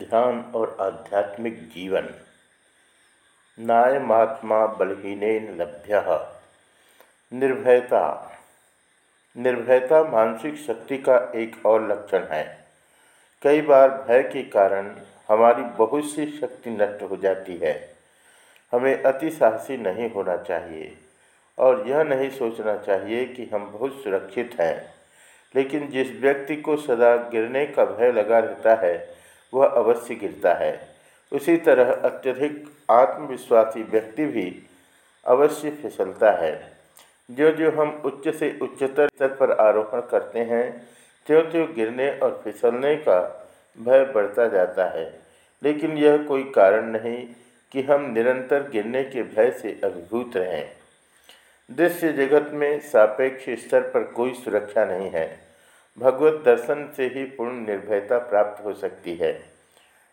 ध्यान और आध्यात्मिक जीवन। नायमात्मा बलहीन लभ्य। निर्भयता। निर्भयता मानसिक शक्ति का एक और लक्षण है। कई बार भय के कारण हमारी बहुत सी शक्ति नष्ट हो जाती है। हमें अति साहसी नहीं होना चाहिए और यह नहीं सोचना चाहिए कि हम बहुत सुरक्षित हैं। लेकिन जिस व्यक्ति को सदा गिरने का भय लगा रहता है वह अवश्य गिरता है। उसी तरह अत्यधिक आत्मविश्वासी व्यक्ति भी अवश्य फिसलता है। जो जो हम उच्च से उच्चतर स्तर पर आरोहण करते हैं त्यों त्यों गिरने और फिसलने का भय बढ़ता जाता है। लेकिन यह कोई कारण नहीं कि हम निरंतर गिरने के भय से अभिभूत रहें। दृश्य जगत में सापेक्ष स्तर पर कोई सुरक्षा नहीं है। भगवत दर्शन से ही पूर्ण निर्भयता प्राप्त हो सकती है।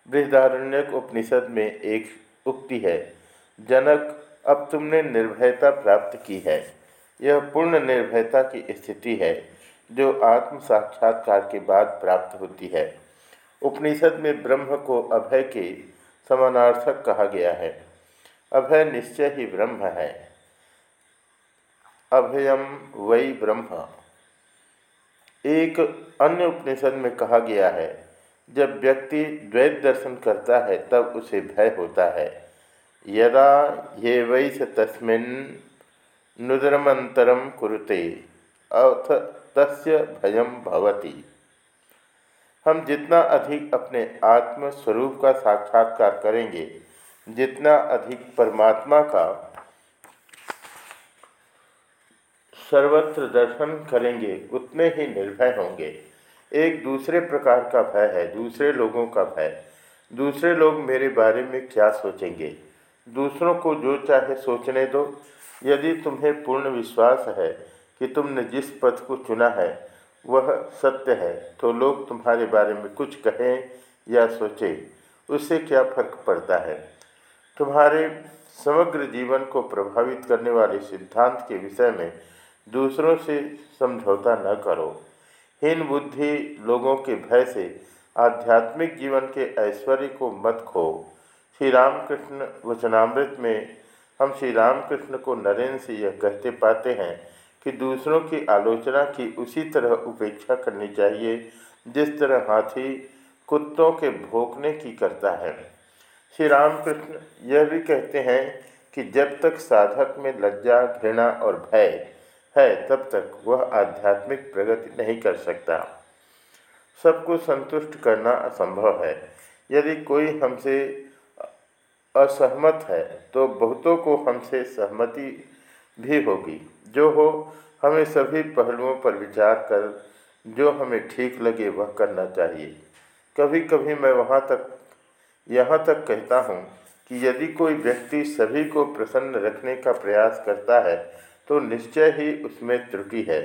बृहदारण्यक उपनिषद में एक उक्ति है, जनक, अब तुमने निर्भयता प्राप्त की है। यह पूर्ण निर्भयता की स्थिति है, जो आत्म साक्षात्कार के बाद प्राप्त होती है। उपनिषद में ब्रह्म को अभय के समानार्थक कहा गया है। अभय निश्चय ही ब्रह्म है। अभयम वही ब्रह्म। एक अन्य उपनिषद में कहा गया है, जब व्यक्ति द्वैत दर्शन करता है, तब उसे भय होता है। यदा ये वैस तस्मिन नुदरमंतरम कुरुते, अथ तस्य भयम भवती। हम जितना अधिक अपने आत्म स्वरूप का साक्षात्कार करेंगे, जितना अधिक परमात्मा का सर्वत्र दर्शन करेंगे, उतने ही निर्भय होंगे। एक दूसरे प्रकार का भय है, दूसरे लोगों का भय। दूसरे लोग मेरे बारे में क्या सोचेंगे? दूसरों को जो चाहे सोचने दो। यदि तुम्हें पूर्ण विश्वास है कि तुमने जिस पथ को चुना है, वह सत्य है तो लोग तुम्हारे बारे में कुछ कहें या सोचें, उससे क्या फ़र्क पड़ता है? तुम्हारे समग्र जीवन को प्रभावित करने वाले सिद्धांत के विषय में दूसरों से समझौता न करो। हीन बुद्धि लोगों के भय से आध्यात्मिक जीवन के ऐश्वर्य को मत खो। श्री रामकृष्ण वचनामृत में हम श्री रामकृष्ण को नरेंद्र से यह कहते पाते हैं कि दूसरों की आलोचना की उसी तरह उपेक्षा करनी चाहिए, जिस तरह हाथी कुत्तों के भोंकने की करता है। श्री रामकृष्ण यह भी कहते हैं कि जब तक साधक में लज्जा, घृणा और भय है, तब तक वह आध्यात्मिक प्रगति नहीं कर सकता। सबको संतुष्ट करना असंभव है। यदि कोई हमसे असहमत है तो बहुतों को हमसे सहमति भी होगी। जो हो, हमें सभी पहलुओं पर विचार कर, जो हमें ठीक लगे, वह करना चाहिए। कभी कभी मैं वहाँ तक, यहाँ तक कहता हूँ कि यदि कोई व्यक्ति सभी को प्रसन्न रखने का प्रयास करता है तो निश्चय ही उसमें त्रुटि है।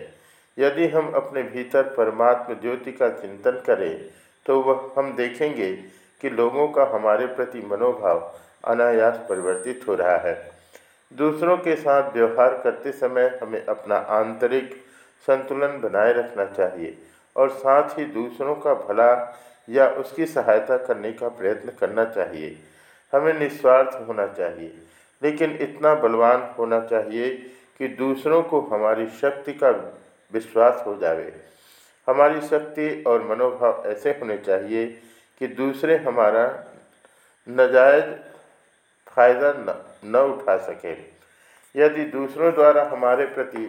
यदि हम अपने भीतर परमात्म ज्योति का चिंतन करें तो वह हम देखेंगे कि लोगों का हमारे प्रति मनोभाव अनायास परिवर्तित हो रहा है। दूसरों के साथ व्यवहार करते समय हमें अपना आंतरिक संतुलन बनाए रखना चाहिए और साथ ही दूसरों का भला या उसकी सहायता करने का प्रयत्न करना चाहिए। हमें निस्वार्थ होना चाहिए, लेकिन इतना बलवान होना चाहिए कि दूसरों को हमारी शक्ति का विश्वास हो जावे। हमारी शक्ति और मनोभाव ऐसे होने चाहिए कि दूसरे हमारा नजायज फ़ायदा न, न उठा सके। यदि दूसरों द्वारा हमारे प्रति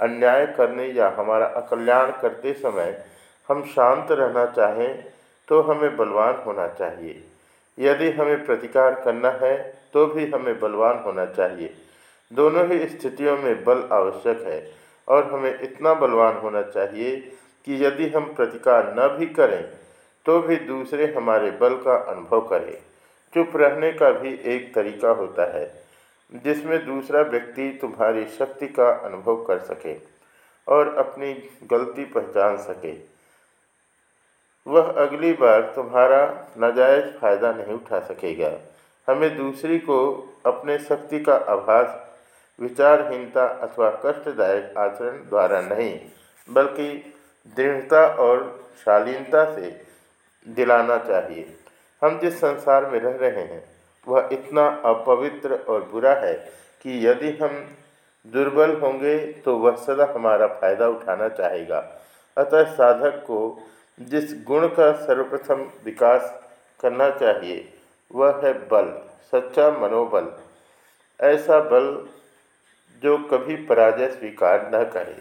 अन्याय करने या हमारा अकल्याण करते समय हम शांत रहना चाहें तो हमें बलवान होना चाहिए। यदि हमें प्रतिकार करना है तो भी हमें बलवान होना चाहिए। दोनों ही स्थितियों में बल आवश्यक है और हमें इतना बलवान होना चाहिए कि यदि हम प्रतिकार न भी करें तो भी दूसरे हमारे बल का अनुभव करें। चुप रहने का भी एक तरीका होता है, जिसमें दूसरा व्यक्ति तुम्हारी शक्ति का अनुभव कर सके और अपनी गलती पहचान सके। वह अगली बार तुम्हारा नाजायज फ़ायदा नहीं उठा सकेगा। हमें दूसरी को अपने शक्ति का आभास विचारहीनता अथवा कष्टदायक आचरण द्वारा नहीं, बल्कि दृढ़ता और शालीनता से दिलाना चाहिए। हम जिस संसार में रह रहे हैं, वह इतना अपवित्र और बुरा है कि यदि हम दुर्बल होंगे तो वह सदा हमारा फ़ायदा उठाना चाहेगा। अतः साधक को जिस गुण का सर्वप्रथम विकास करना चाहिए, वह है बल, सच्चा मनोबल। ऐसा बल जो कभी पराजय स्वीकार न करे।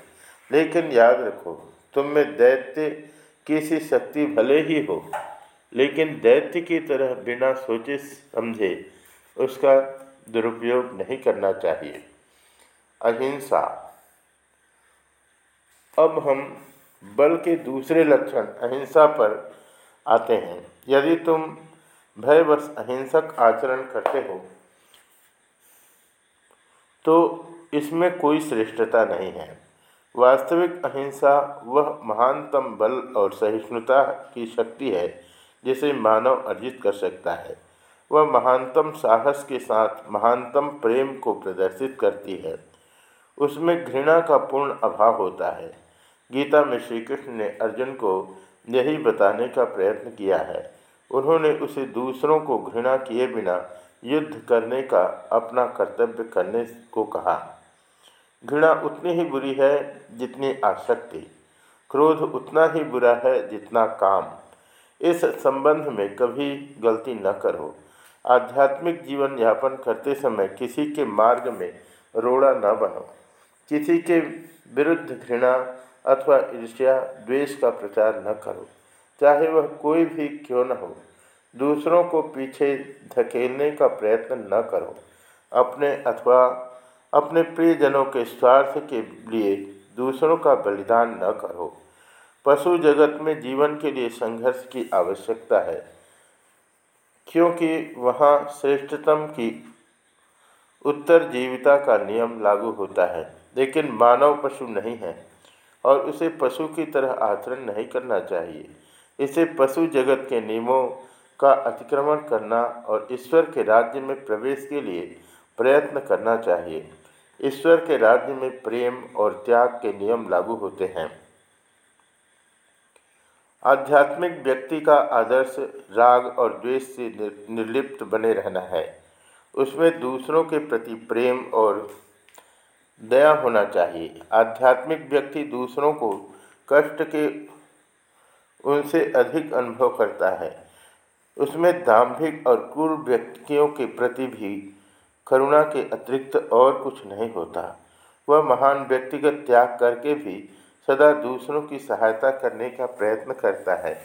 लेकिन याद रखो, तुम में दैत्य की सी शक्ति भले ही हो, लेकिन दैत्य की तरह बिना सोचे समझे उसका दुरुपयोग नहीं करना चाहिए। अहिंसा। अब हम बल के दूसरे लक्षण अहिंसा पर आते हैं। यदि तुम भयवश अहिंसक आचरण करते हो तो इसमें कोई श्रेष्ठता नहीं है। वास्तविक अहिंसा वह महानतम बल और सहिष्णुता की शक्ति है, जिसे मानव अर्जित कर सकता है। वह महानतम साहस के साथ महानतम प्रेम को प्रदर्शित करती है। उसमें घृणा का पूर्ण अभाव होता है। गीता में श्री कृष्ण ने अर्जुन को यही बताने का प्रयत्न किया है। उन्होंने उसे दूसरों को घृणा किए बिना युद्ध करने का अपना कर्तव्य करने को कहा। घृणा उतनी ही बुरी है जितनी आसक्ति। क्रोध उतना ही बुरा है जितना काम। इस संबंध में कभी गलती न करो। आध्यात्मिक जीवन यापन करते समय किसी के मार्ग में रोड़ा न बनो। किसी के विरुद्ध घृणा अथवा ईर्ष्या, द्वेष का प्रचार न करो। चाहे वह कोई भी क्यों न हो, दूसरों को पीछे धकेलने का प्रयत्न न करो। अपने अथवा अपने प्रियजनों के स्वार्थ के लिए दूसरों का बलिदान न करो। पशु जगत में जीवन के लिए संघर्ष की आवश्यकता है, क्योंकि वहाँ श्रेष्ठतम की उत्तर जीविता का नियम लागू होता है, लेकिन मानव पशु नहीं है और उसे पशु की तरह आचरण नहीं करना चाहिए। इसे पशु जगत के नियमों का अतिक्रमण करना और ईश्वर के राज्य में प्रवेश के लिए प्रयत्न करना चाहिए। ईश्वर के राज्य में प्रेम और त्याग के नियम लागू होते हैं। आध्यात्मिक व्यक्ति का आदर्श राग और द्वेष से निर्लिप्त बने रहना है। उसमें दूसरों के प्रति प्रेम और दया होना चाहिए। आध्यात्मिक व्यक्ति दूसरों को कष्ट के उनसे अधिक अनुभव करता है। उसमें दाम्भिक और क्रूर व्यक्तियों के प्रति भी करुणा के अतिरिक्त और कुछ नहीं होता। वह महान व्यक्तिगत त्याग करके भी सदा दूसरों की सहायता करने का प्रयत्न करता है,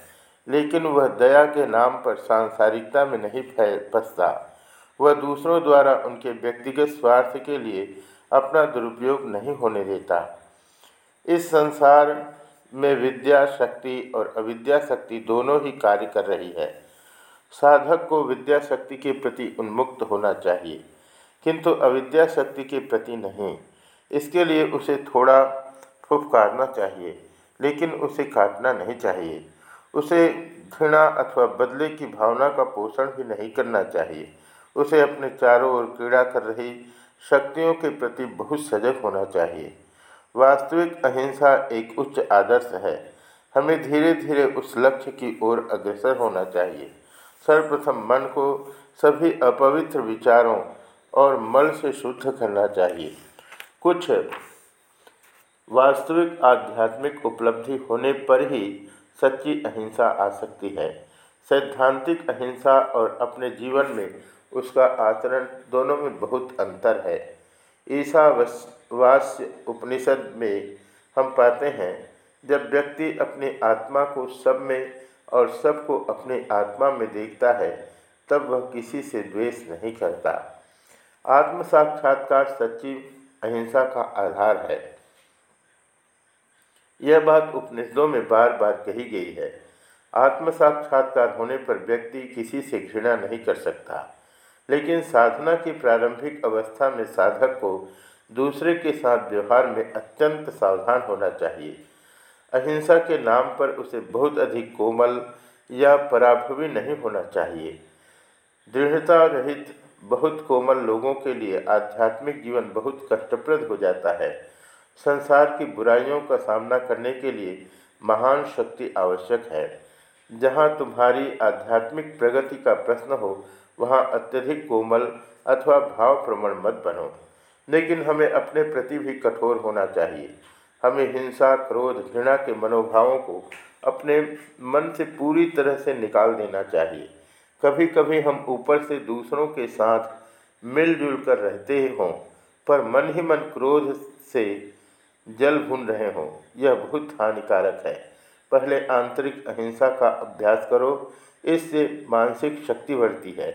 लेकिन वह दया के नाम पर सांसारिकता में नहीं फंसता। वह दूसरों द्वारा उनके व्यक्तिगत स्वार्थ के लिए अपना दुरुपयोग नहीं होने देता। इस संसार में विद्या शक्ति और अविद्या शक्ति दोनों ही कार्य कर रही है। साधक को विद्या शक्ति के प्रति उन्मुक्त होना चाहिए। किंतु अविद्या शक्ति के प्रति नहीं। इसके लिए उसे थोड़ा फुफकारना चाहिए, लेकिन उसे काटना नहीं चाहिए। उसे घृणा अथवा बदले की भावना का पोषण भी नहीं करना चाहिए। उसे अपने चारों ओर क्रीड़ा कर रही शक्तियों के प्रति बहुत सजग होना चाहिए। वास्तविक अहिंसा एक उच्च आदर्श है। हमें धीरे धीरे उस लक्ष्य की ओर अग्रसर होना चाहिए। सर्वप्रथम मन को सभी अपवित्र विचारों और मल से शुद्ध करना चाहिए। कुछ वास्तविक आध्यात्मिक उपलब्धि होने पर ही सच्ची अहिंसा आ सकती है। सैद्धांतिक अहिंसा और अपने जीवन में उसका आचरण दोनों में बहुत अंतर है। ईसावास्य उपनिषद में हम पाते हैं, जब व्यक्ति अपनी आत्मा को सब में और सबको अपनी आत्मा में देखता है, तब वह किसी से द्वेष नहीं करता। आत्म साक्षात्कार सच्ची अहिंसा का आधार है। यह बात उपनिषदों में बार बार कही गई है। आत्म साक्षात्कार होने पर व्यक्ति किसी से घृणा नहीं कर सकता, लेकिन साधना की प्रारंभिक अवस्था में साधक को दूसरे के साथ व्यवहार में अत्यंत सावधान होना चाहिए। अहिंसा के नाम पर उसे बहुत अधिक कोमल या पराभवी नहीं होना चाहिए। दृढ़ता रहित बहुत कोमल लोगों के लिए आध्यात्मिक जीवन बहुत कष्टप्रद हो जाता है। संसार की बुराइयों का सामना करने के लिए महान शक्ति आवश्यक है। जहाँ तुम्हारी आध्यात्मिक प्रगति का प्रश्न हो, वहाँ अत्यधिक कोमल अथवा भावप्रवण मत बनो। लेकिन हमें अपने प्रति भी कठोर होना चाहिए। हमें हिंसा, क्रोध, घृणा के मनोभावों को अपने मन से पूरी तरह से निकाल देना चाहिए। कभी कभी हम ऊपर से दूसरों के साथ मिलजुल कर रहते हों, पर मन ही मन क्रोध से जल भून रहे हों, यह बहुत हानिकारक है। पहले आंतरिक अहिंसा का अभ्यास करो, इससे मानसिक शक्ति बढ़ती है,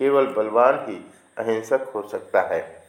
केवल बलवान ही अहिंसक हो सकता है।